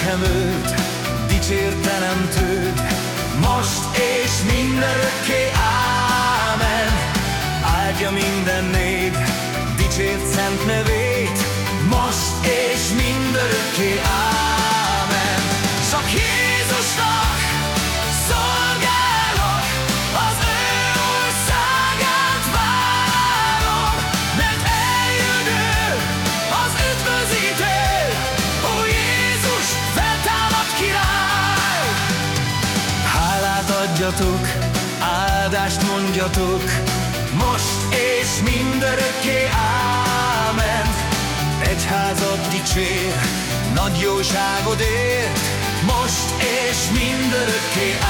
nekem őt, dicsértenem tőt, most és mindenökké ámen. Áldja minden nép, dicsért szent nevét, most és mindörökké ámen. áldjatok, áldást mondjatok, most és mindörökké ámen. Egy házat dicsér, nagy jóságodért, most és mindörökké ámen.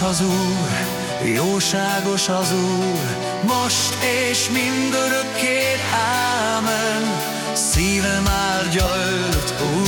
Az Úr, jóságos az Úr, most és mindörökké, ámen. Szívem áldja őt, Úr.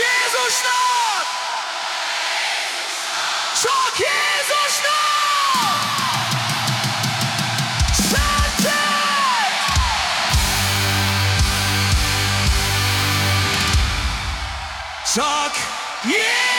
Talk. Yeah!